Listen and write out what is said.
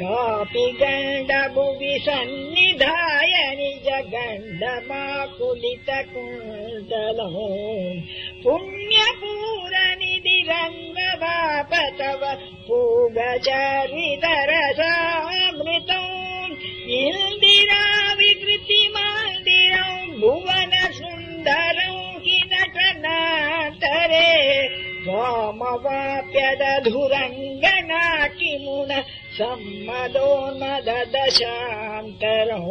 कापि गण्डभुवि सन्निधाय निज गण्डमाकुलितकुण्डलो पुण्यपूरनिधिरङ्गवाप तव पूगचरितरसामृतौ इन्दिरा विकृतिमान्दिरौ भुवन सुन्दरौ हि नटनातरे त्वामवाप्यदधुरङ्गना किमुन सम्मदो न ददशान्तरौ